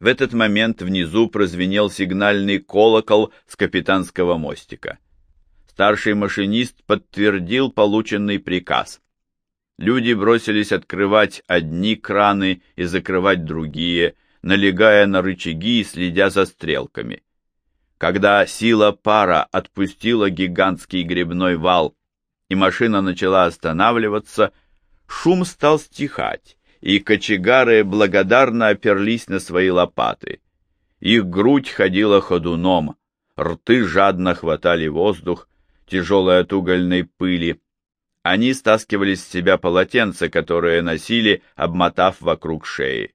В этот момент внизу прозвенел сигнальный колокол с капитанского мостика. Старший машинист подтвердил полученный приказ. Люди бросились открывать одни краны и закрывать другие, налегая на рычаги и следя за стрелками. Когда сила пара отпустила гигантский грибной вал, и машина начала останавливаться, шум стал стихать, и кочегары благодарно оперлись на свои лопаты. Их грудь ходила ходуном, рты жадно хватали воздух, тяжелой от угольной пыли. Они стаскивали с себя полотенца, которые носили, обмотав вокруг шеи.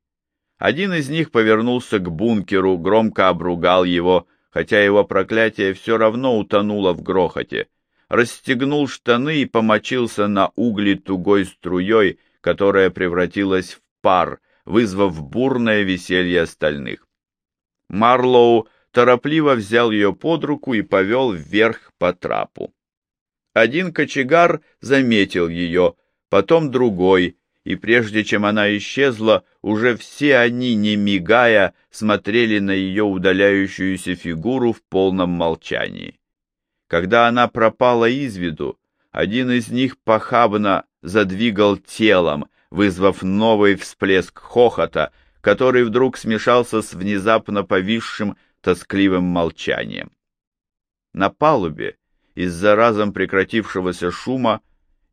Один из них повернулся к бункеру, громко обругал его, хотя его проклятие все равно утонуло в грохоте, расстегнул штаны и помочился на угли тугой струей, которая превратилась в пар, вызвав бурное веселье остальных. Марлоу торопливо взял ее под руку и повел вверх по трапу. Один кочегар заметил ее, потом другой, и прежде чем она исчезла, уже все они, не мигая, смотрели на ее удаляющуюся фигуру в полном молчании. Когда она пропала из виду, один из них похабно задвигал телом, вызвав новый всплеск хохота, который вдруг смешался с внезапно повисшим тоскливым молчанием. На палубе, из-за разом прекратившегося шума,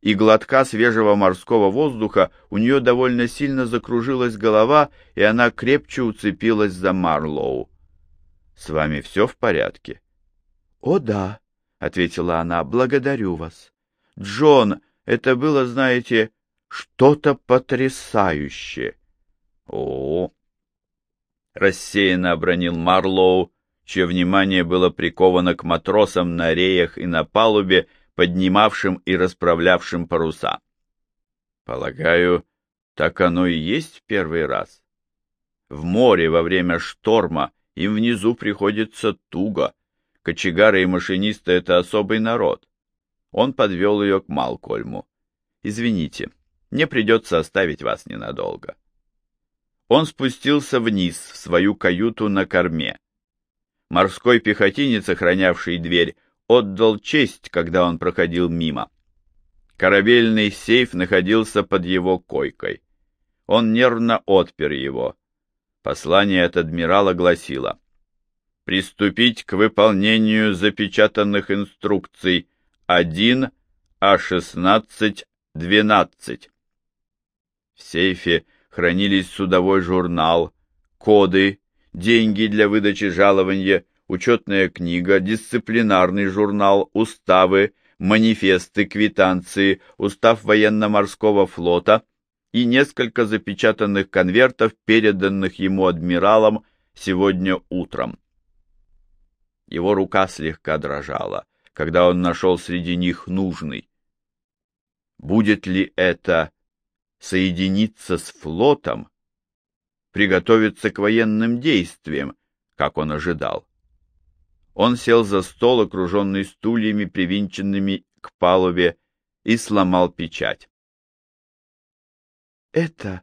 и глотка свежего морского воздуха у нее довольно сильно закружилась голова, и она крепче уцепилась за Марлоу. — С вами все в порядке? — О, да, — ответила она, — благодарю вас. Джон, это было, знаете, что-то потрясающее. — О! — рассеянно обронил Марлоу, чье внимание было приковано к матросам на реях и на палубе, поднимавшим и расправлявшим паруса. Полагаю, так оно и есть в первый раз. В море во время шторма им внизу приходится туго. Кочегары и машинисты — это особый народ. Он подвел ее к Малкольму. «Извините, мне придется оставить вас ненадолго». Он спустился вниз, в свою каюту на корме. Морской пехотинец, охранявший дверь, отдал честь, когда он проходил мимо. Корабельный сейф находился под его койкой. Он нервно отпер его. Послание от адмирала гласило «Приступить к выполнению запечатанных инструкций 1 А16 12». В сейфе хранились судовой журнал, коды, деньги для выдачи жалования, учетная книга, дисциплинарный журнал, уставы, манифесты, квитанции, устав военно-морского флота и несколько запечатанных конвертов, переданных ему адмиралом сегодня утром. Его рука слегка дрожала, когда он нашел среди них нужный. Будет ли это соединиться с флотом, приготовиться к военным действиям, как он ожидал? Он сел за стол, окруженный стульями, привинченными к палубе, и сломал печать. «Это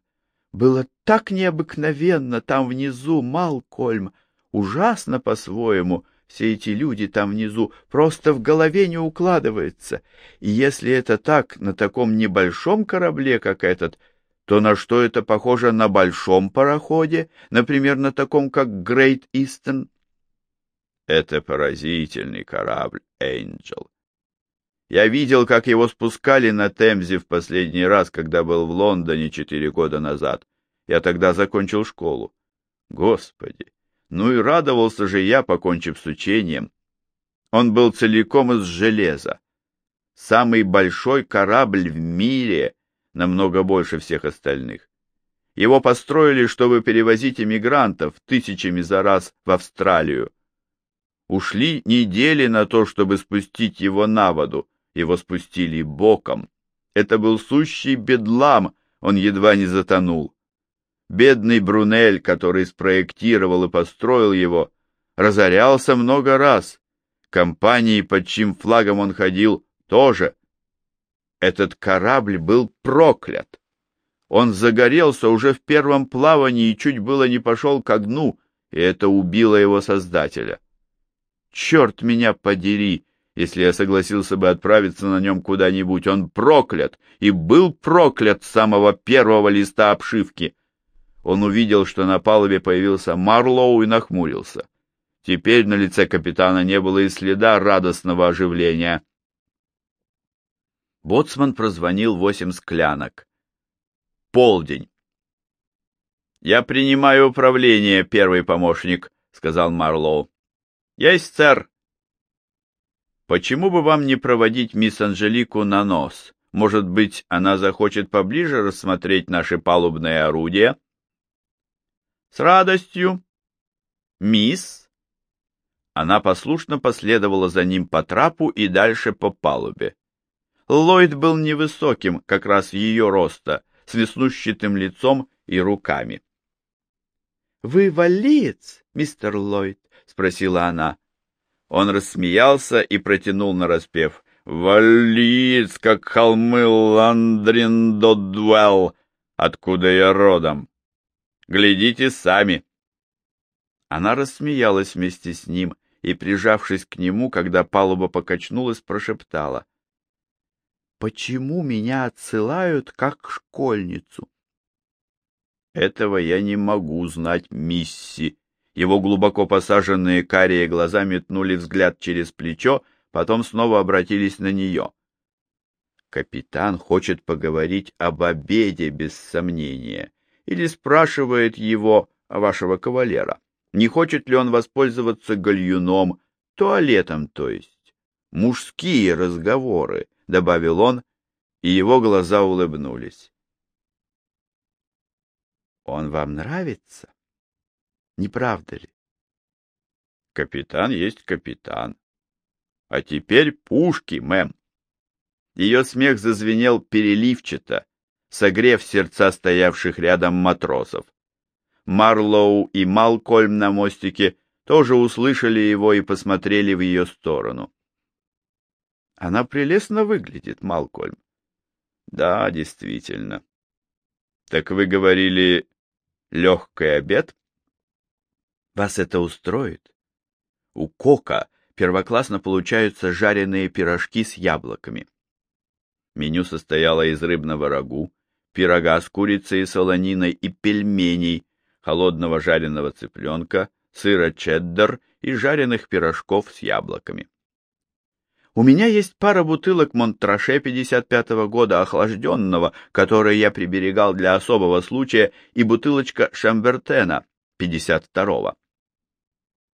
было так необыкновенно там внизу, Малкольм, ужасно по-своему, все эти люди там внизу, просто в голове не укладывается. И если это так на таком небольшом корабле, как этот, то на что это похоже на большом пароходе, например, на таком, как Грейт Истон? Это поразительный корабль, Энджел. Я видел, как его спускали на Темзе в последний раз, когда был в Лондоне четыре года назад. Я тогда закончил школу. Господи, ну и радовался же я, покончив с учением. Он был целиком из железа. Самый большой корабль в мире, намного больше всех остальных. Его построили, чтобы перевозить эмигрантов тысячами за раз в Австралию. Ушли недели на то, чтобы спустить его на воду. Его спустили боком. Это был сущий бедлам, он едва не затонул. Бедный Брунель, который спроектировал и построил его, разорялся много раз. Компании, под чьим флагом он ходил, тоже. Этот корабль был проклят. Он загорелся уже в первом плавании и чуть было не пошел ко дну, и это убило его создателя. Черт меня подери, если я согласился бы отправиться на нем куда-нибудь. Он проклят и был проклят с самого первого листа обшивки. Он увидел, что на палубе появился Марлоу и нахмурился. Теперь на лице капитана не было и следа радостного оживления. Боцман прозвонил восемь склянок. Полдень. «Я принимаю управление, первый помощник», — сказал Марлоу. «Есть, сэр». «Почему бы вам не проводить мисс Анжелику на нос? Может быть, она захочет поближе рассмотреть наши палубные орудия?» «С радостью». «Мисс?» Она послушно последовала за ним по трапу и дальше по палубе. Ллойд был невысоким, как раз ее роста, с веснущатым лицом и руками. — Вы валиец, мистер Ллойд? — спросила она. Он рассмеялся и протянул нараспев. — Валиец, как холмы Ландриндодвелл, откуда я родом. Глядите сами. Она рассмеялась вместе с ним и, прижавшись к нему, когда палуба покачнулась, прошептала. — Почему меня отсылают как школьницу? Этого я не могу знать, мисси. Его глубоко посаженные карие глаза метнули взгляд через плечо, потом снова обратились на нее. Капитан хочет поговорить об обеде, без сомнения, или спрашивает его, вашего кавалера, не хочет ли он воспользоваться гальюном, туалетом, то есть. Мужские разговоры, — добавил он, и его глаза улыбнулись. Он вам нравится? Не правда ли? Капитан есть капитан. А теперь пушки, мэм. Ее смех зазвенел переливчато, согрев сердца стоявших рядом матросов. Марлоу и Малкольм на мостике тоже услышали его и посмотрели в ее сторону. Она прелестно выглядит, Малкольм. Да, действительно. Так вы говорили, легкий обед? Вас это устроит? У Кока первоклассно получаются жареные пирожки с яблоками. Меню состояло из рыбного рагу, пирога с курицей и солониной и пельменей, холодного жареного цыпленка, сыра чеддер и жареных пирожков с яблоками. У меня есть пара бутылок Монтраше 55-го года охлажденного, которые я приберегал для особого случая, и бутылочка Шамбертена 52-го.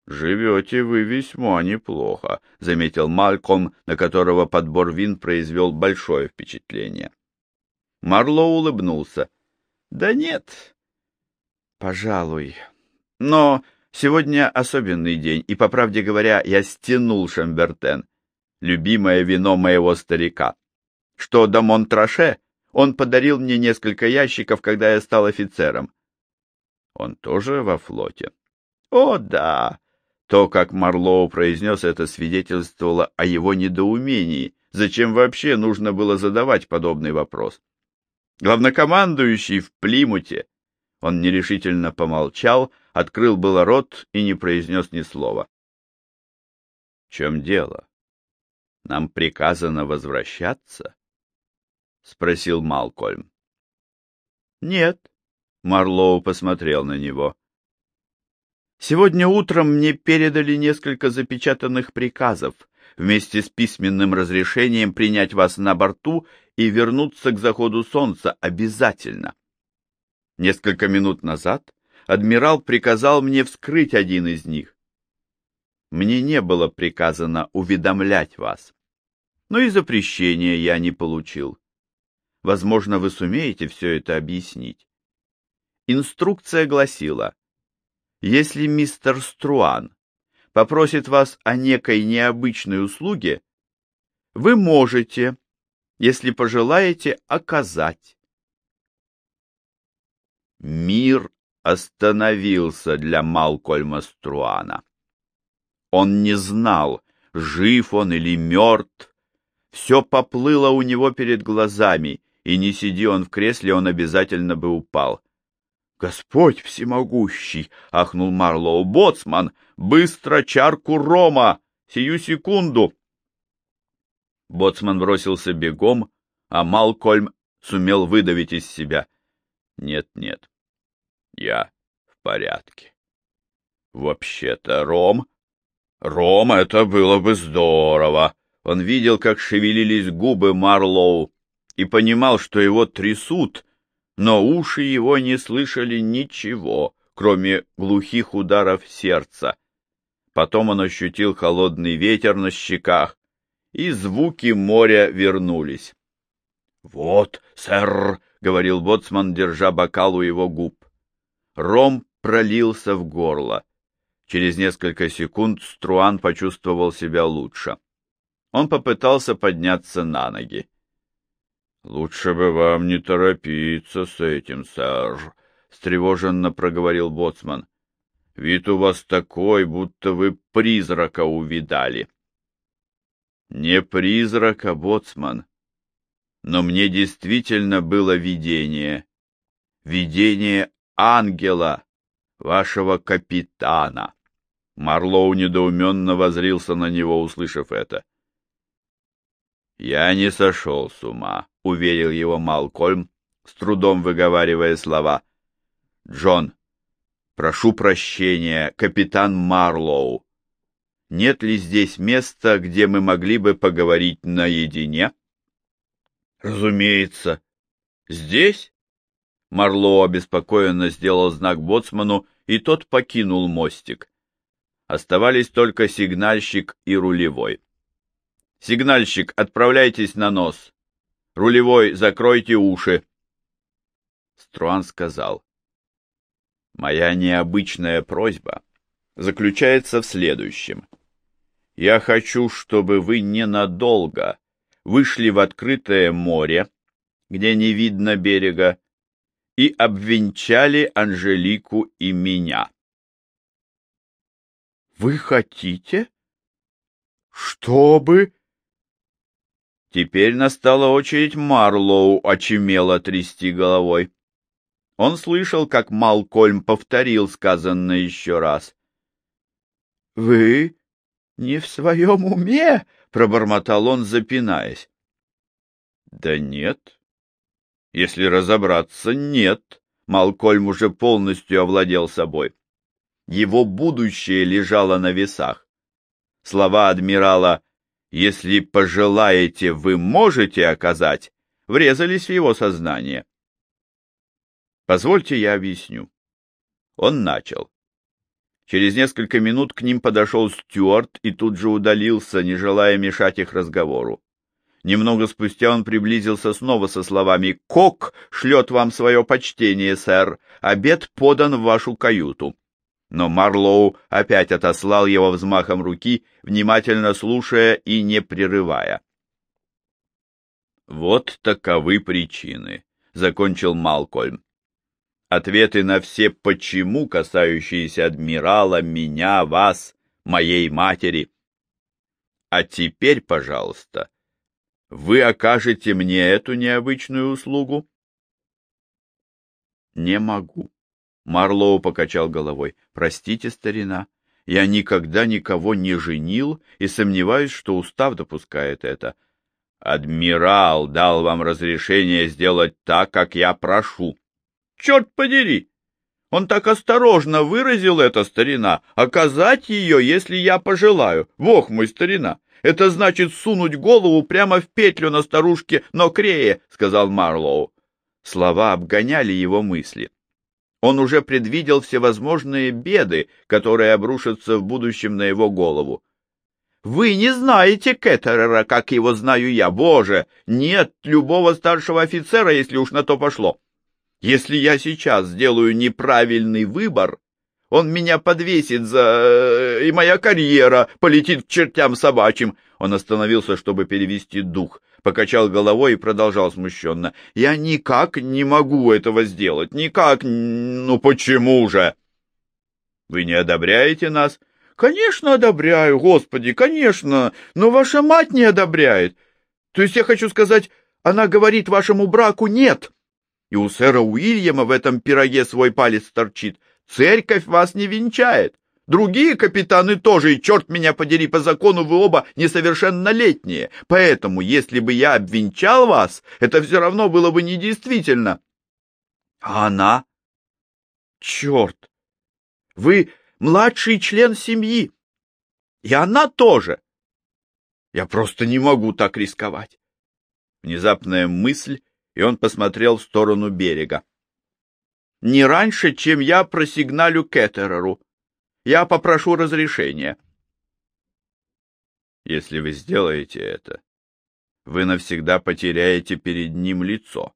«Живете вы весьма неплохо», — заметил Мальком, на которого подбор вин произвел большое впечатление. Марло улыбнулся. «Да нет, пожалуй. Но сегодня особенный день, и, по правде говоря, я стянул Шамбертен любимое вино моего старика. Что до Монтраше, он подарил мне несколько ящиков, когда я стал офицером. Он тоже во флоте? О, да! То, как Марлоу произнес это, свидетельствовало о его недоумении. Зачем вообще нужно было задавать подобный вопрос? Главнокомандующий в Плимуте. Он нерешительно помолчал, открыл было рот и не произнес ни слова. — В чем дело? Нам приказано возвращаться? — спросил Малкольм. — Нет. Марлоу посмотрел на него. — Сегодня утром мне передали несколько запечатанных приказов вместе с письменным разрешением принять вас на борту и вернуться к заходу солнца обязательно. Несколько минут назад адмирал приказал мне вскрыть один из них. Мне не было приказано уведомлять вас. Но и запрещения я не получил. Возможно, вы сумеете все это объяснить. Инструкция гласила, если мистер Струан попросит вас о некой необычной услуге, вы можете, если пожелаете, оказать. Мир остановился для Малкольма Струана. Он не знал, жив он или мертв. Все поплыло у него перед глазами, и не сиди он в кресле, он обязательно бы упал. «Господь всемогущий!» — ахнул Марлоу. «Боцман! Быстро чарку рома! Сию секунду!» Боцман бросился бегом, а Малкольм сумел выдавить из себя. «Нет, нет, я в порядке. Вообще-то ром... Ром, это было бы здорово!» Он видел, как шевелились губы Марлоу, и понимал, что его трясут, но уши его не слышали ничего, кроме глухих ударов сердца. Потом он ощутил холодный ветер на щеках, и звуки моря вернулись. — Вот, сэр, — говорил боцман, держа бокал у его губ. Ром пролился в горло. Через несколько секунд Струан почувствовал себя лучше. Он попытался подняться на ноги. — Лучше бы вам не торопиться с этим, сэр, — встревоженно проговорил боцман. — Вид у вас такой, будто вы призрака увидали. — Не призрака, боцман, но мне действительно было видение. Видение ангела, вашего капитана. Марлоу недоуменно возрился на него, услышав это. «Я не сошел с ума», — уверил его Малкольм, с трудом выговаривая слова. «Джон, прошу прощения, капитан Марлоу. Нет ли здесь места, где мы могли бы поговорить наедине?» «Разумеется. Здесь?» Марлоу обеспокоенно сделал знак боцману, и тот покинул мостик. Оставались только сигнальщик и рулевой. Сигнальщик, отправляйтесь на нос. Рулевой, закройте уши. Струан сказал. Моя необычная просьба заключается в следующем. Я хочу, чтобы вы ненадолго вышли в открытое море, где не видно берега, и обвенчали Анжелику и меня. Вы хотите? Чтобы? Теперь настала очередь Марлоу очумело трясти головой. Он слышал, как Малкольм повторил сказанное еще раз. — Вы не в своем уме? — пробормотал он, запинаясь. — Да нет. Если разобраться, нет. Малкольм уже полностью овладел собой. Его будущее лежало на весах. Слова адмирала если пожелаете, вы можете оказать, врезались в его сознание. Позвольте я объясню. Он начал. Через несколько минут к ним подошел Стюарт и тут же удалился, не желая мешать их разговору. Немного спустя он приблизился снова со словами «Кок шлет вам свое почтение, сэр. Обед подан в вашу каюту» но Марлоу опять отослал его взмахом руки, внимательно слушая и не прерывая. «Вот таковы причины», — закончил Малкольм. «Ответы на все «почему», касающиеся адмирала, меня, вас, моей матери. А теперь, пожалуйста, вы окажете мне эту необычную услугу?» «Не могу», Марлоу покачал головой. «Простите, старина, я никогда никого не женил и сомневаюсь, что устав допускает это. Адмирал дал вам разрешение сделать так, как я прошу. Черт подери! Он так осторожно выразил это, старина, оказать ее, если я пожелаю. Бог мой, старина! Это значит сунуть голову прямо в петлю на старушке Нокрее, — сказал Марлоу. Слова обгоняли его мысли. Он уже предвидел всевозможные беды, которые обрушатся в будущем на его голову. «Вы не знаете Кеттерера, как его знаю я, боже! Нет любого старшего офицера, если уж на то пошло. Если я сейчас сделаю неправильный выбор, он меня подвесит за... и моя карьера полетит к чертям собачьим». Он остановился, чтобы перевести дух покачал головой и продолжал смущенно. «Я никак не могу этого сделать, никак, ну почему же?» «Вы не одобряете нас?» «Конечно одобряю, Господи, конечно, но ваша мать не одобряет. То есть я хочу сказать, Она говорит вашему браку «нет». И у сэра Уильяма в этом пироге свой палец торчит. Церковь вас не венчает. Другие капитаны тоже, и черт меня подери, по закону вы оба несовершеннолетние. Поэтому, если бы я обвенчал вас, это все равно было бы недействительно. А она? Черт! Вы младший член семьи. И она тоже. Я просто не могу так рисковать. Внезапная мысль, и он посмотрел в сторону берега. Не раньше, чем я просигналю Кеттереру. Я попрошу разрешения. Если вы сделаете это, вы навсегда потеряете перед ним лицо.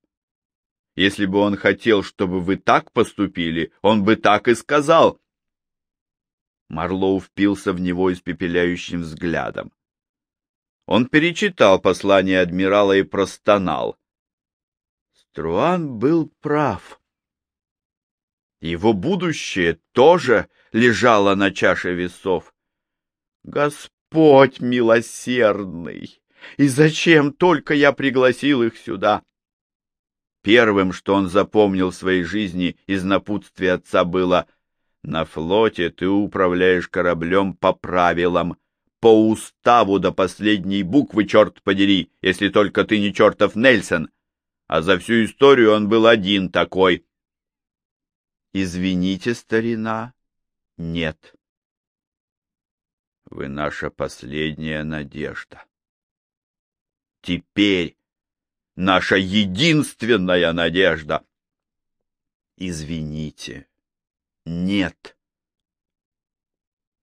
Если бы он хотел, чтобы вы так поступили, он бы так и сказал. Марлоу впился в него испепеляющим взглядом. Он перечитал послание адмирала и простонал. Струан был прав. Его будущее тоже лежало на чаше весов. Господь милосердный! И зачем только я пригласил их сюда? Первым, что он запомнил в своей жизни из напутствия отца, было «На флоте ты управляешь кораблем по правилам, по уставу до последней буквы, черт подери, если только ты не чертов Нельсон». А за всю историю он был один такой. Извините, старина, нет. Вы наша последняя надежда. Теперь наша единственная надежда. Извините, нет.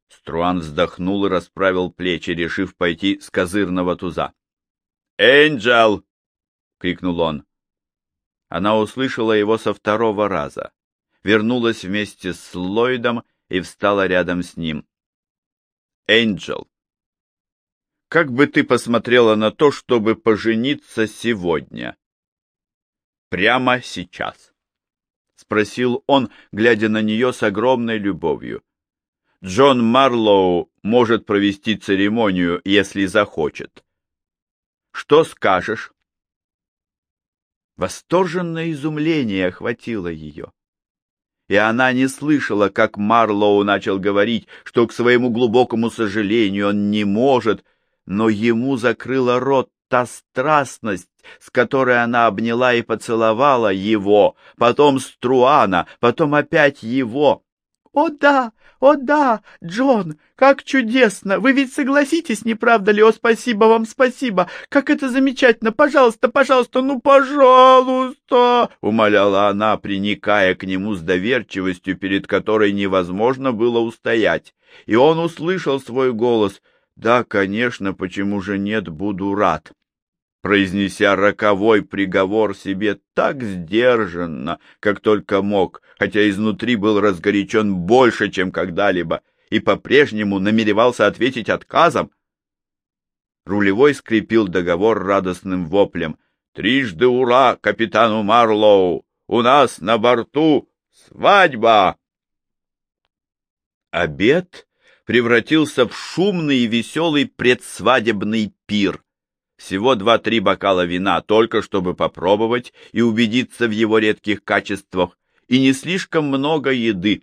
Струан вздохнул и расправил плечи, решив пойти с козырного туза. «Энджел!» — крикнул он. Она услышала его со второго раза вернулась вместе с Ллойдом и встала рядом с ним. «Энджел, как бы ты посмотрела на то, чтобы пожениться сегодня?» «Прямо сейчас», — спросил он, глядя на нее с огромной любовью. «Джон Марлоу может провести церемонию, если захочет. Что скажешь?» Восторженное изумление охватило ее и она не слышала, как Марлоу начал говорить, что к своему глубокому сожалению он не может, но ему закрыла рот та страстность, с которой она обняла и поцеловала его, потом Струана, потом опять его. «О да, о да, Джон, как чудесно! Вы ведь согласитесь, не правда ли? О, спасибо вам, спасибо! Как это замечательно! Пожалуйста, пожалуйста, ну, пожалуйста!» Умоляла она, приникая к нему с доверчивостью, перед которой невозможно было устоять. И он услышал свой голос. «Да, конечно, почему же нет, буду рад!» Произнеся роковой приговор себе так сдержанно, как только мог, хотя изнутри был разгорячен больше, чем когда-либо, и по-прежнему намеревался ответить отказом. Рулевой скрепил договор радостным воплем. «Трижды ура капитану Марлоу! У нас на борту свадьба!» Обед превратился в шумный и веселый предсвадебный пир. Всего два-три бокала вина, только чтобы попробовать и убедиться в его редких качествах, и не слишком много еды.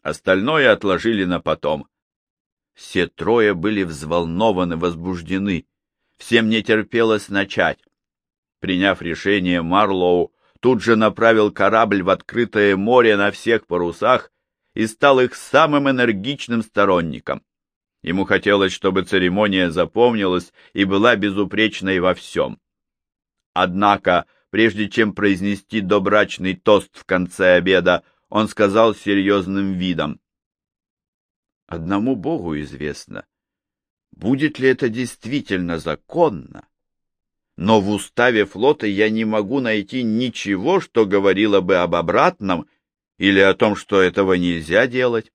Остальное отложили на потом. Все трое были взволнованы, возбуждены. Всем не терпелось начать. Приняв решение, Марлоу тут же направил корабль в открытое море на всех парусах и стал их самым энергичным сторонником. Ему хотелось, чтобы церемония запомнилась и была безупречной во всем. Однако, прежде чем произнести добрачный тост в конце обеда, он сказал серьезным видом. «Одному Богу известно, будет ли это действительно законно, но в уставе флота я не могу найти ничего, что говорило бы об обратном или о том, что этого нельзя делать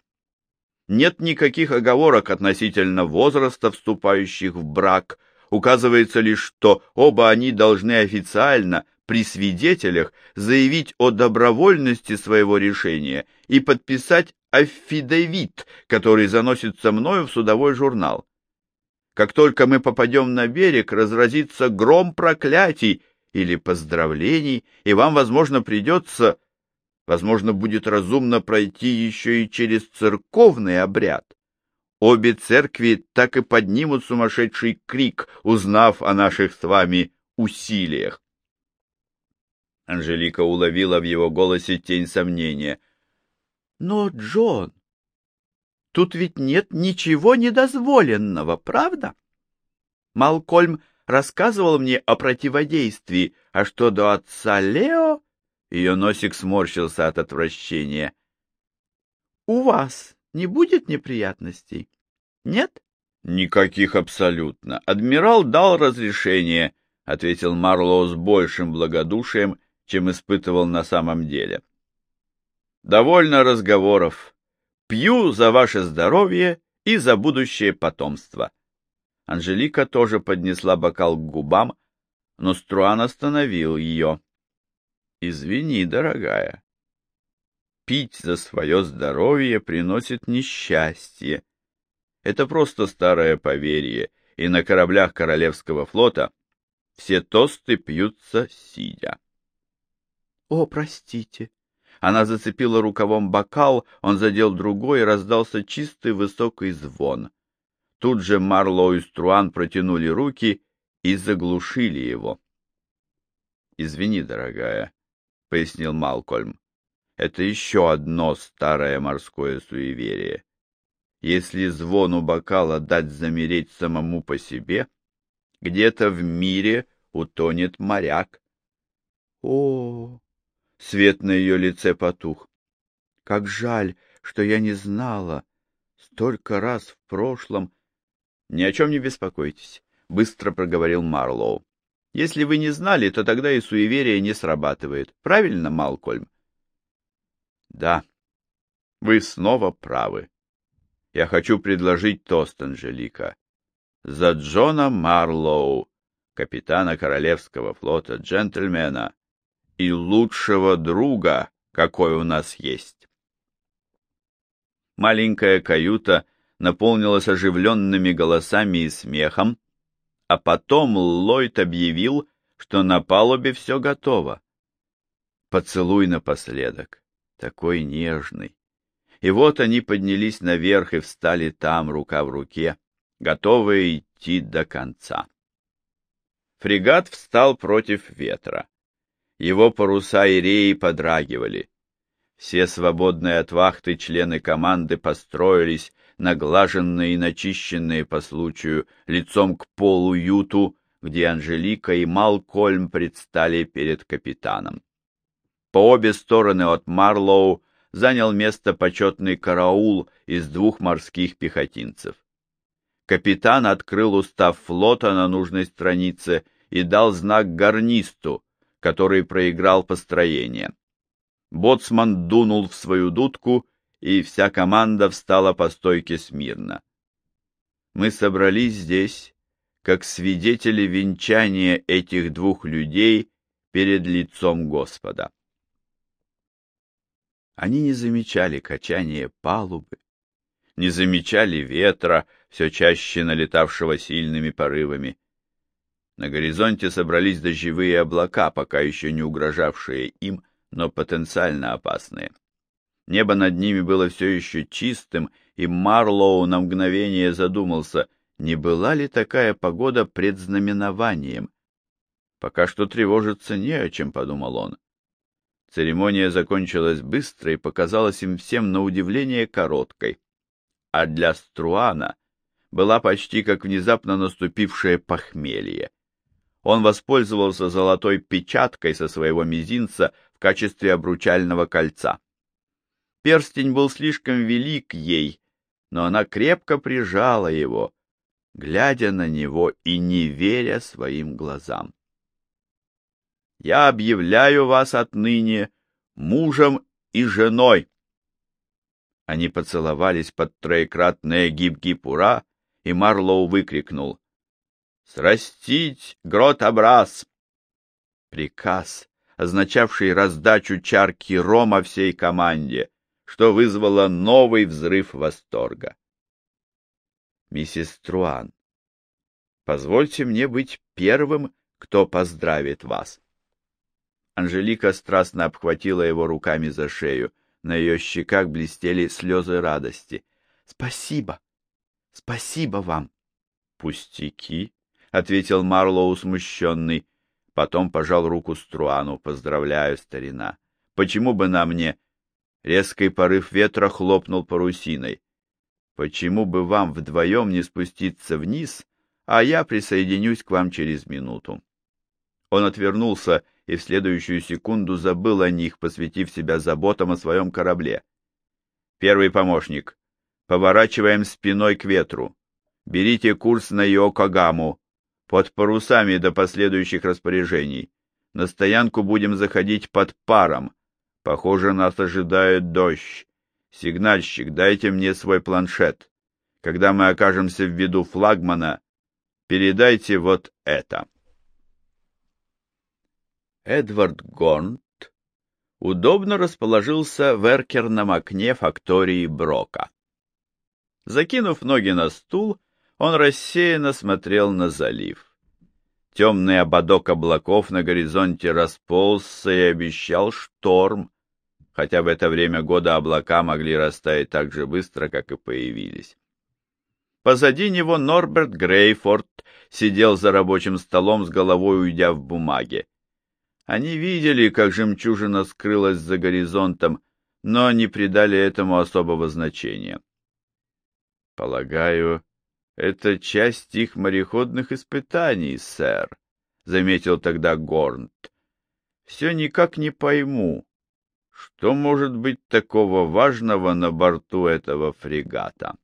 нет никаких оговорок относительно возраста вступающих в брак. Указывается лишь, что оба они должны официально при свидетелях заявить о добровольности своего решения и подписать аффидевит, который заносится мною в судовой журнал. Как только мы попадем на берег, разразится гром проклятий, или поздравлений, и вам, возможно, придется, возможно, будет разумно пройти еще и через церковный обряд. Обе церкви так и поднимут сумасшедший крик, узнав о наших с вами усилиях. Анжелика уловила в его голосе тень сомнения. — Но, Джон, тут ведь нет ничего недозволенного, правда? Малкольм рассказывал мне о противодействии, а что до отца Лео... Ее носик сморщился от отвращения. — У вас не будет неприятностей? Нет? — Никаких абсолютно. Адмирал дал разрешение, — ответил Марлоу с большим благодушием, чем испытывал на самом деле. — Довольно разговоров. Пью за ваше здоровье и за будущее потомство. Анжелика тоже поднесла бокал к губам, но Струан остановил ее. — Извини, дорогая. Пить за свое здоровье приносит несчастье. Это просто старое поверье, и на кораблях Королевского флота все тосты пьются сидя. — О, простите! Она зацепила рукавом бокал, он задел другой, и раздался чистый высокий звон. Тут же Марлоу и Струан протянули руки и заглушили его. — Извини, дорогая, — пояснил Малкольм. — Это еще одно старое морское суеверие. Если звону бокала дать замереть самому по себе, где-то в мире утонет моряк. О, свет на ее лице потух. Как жаль, что я не знала. Столько раз в прошлом — Ни о чем не беспокойтесь, — быстро проговорил Марлоу. — Если вы не знали, то тогда и суеверие не срабатывает. Правильно, Малкольм? — Да, вы снова правы. Я хочу предложить тост, Анжелика. За Джона Марлоу, капитана Королевского флота, джентльмена и лучшего друга, какой у нас есть. Маленькая каюта — наполнилась оживленными голосами и смехом, а потом Ллойд объявил, что на палубе все готово. Поцелуй напоследок, такой нежный. И вот они поднялись наверх и встали там, рука в руке, готовые идти до конца. Фрегат встал против ветра. Его паруса и реи подрагивали. Все свободные от вахты члены команды построились наглаженные и начищенные по случаю, лицом к полу юту, где Анжелика и Малкольм предстали перед капитаном. По обе стороны от Марлоу занял место почетный караул из двух морских пехотинцев. Капитан открыл устав флота на нужной странице и дал знак гарнисту, который проиграл построение. Боцман дунул в свою дудку, и вся команда встала по стойке смирно. Мы собрались здесь, как свидетели венчания этих двух людей перед лицом Господа. Они не замечали качания палубы, не замечали ветра, все чаще налетавшего сильными порывами. На горизонте собрались дождевые облака, пока еще не угрожавшие им, но потенциально опасные. Небо над ними было все еще чистым, и Марлоу на мгновение задумался, не была ли такая погода предзнаменованием. Пока что тревожиться не о чем, подумал он. Церемония закончилась быстро и показалась им всем на удивление короткой. А для Струана была почти как внезапно наступившее похмелье. Он воспользовался золотой печаткой со своего мизинца в качестве обручального кольца. Перстень был слишком велик ей, но она крепко прижала его, глядя на него и не веря своим глазам. «Я объявляю вас отныне мужем и женой!» Они поцеловались под троекратные гиб-гиб-ура, и Марлоу выкрикнул «Срастить грот-образ!» Приказ, означавший раздачу чарки рома всей команде, что вызвало новый взрыв восторга. Миссис Труан, позвольте мне быть первым, кто поздравит вас. Анжелика страстно обхватила его руками за шею. На ее щеках блестели слезы радости. «Спасибо! Спасибо вам!» «Пустяки!» — ответил Марлоу смущенный. Потом пожал руку Струану. «Поздравляю, старина! Почему бы на мне...» Резкий порыв ветра хлопнул парусиной. «Почему бы вам вдвоем не спуститься вниз, а я присоединюсь к вам через минуту?» Он отвернулся и в следующую секунду забыл о них, посвятив себя заботам о своем корабле. Первый помощник. Поворачиваем спиной к ветру. Берите курс на Йокогаму. Под парусами до последующих распоряжений. На стоянку будем заходить под паром. Похоже, нас ожидает дождь. Сигнальщик, дайте мне свой планшет. Когда мы окажемся в виду флагмана, передайте вот это. Эдвард Горнт удобно расположился в эркерном окне фактории Брока. Закинув ноги на стул, он рассеянно смотрел на залив. Темный ободок облаков на горизонте расползся и обещал шторм, хотя в это время года облака могли растаять так же быстро, как и появились. Позади него Норберт Грейфорд сидел за рабочим столом с головой уйдя в бумаге. Они видели, как жемчужина скрылась за горизонтом, но не придали этому особого значения. «Полагаю, это часть их мореходных испытаний, сэр», — заметил тогда Горнт. «Все никак не пойму, что может быть такого важного на борту этого фрегата».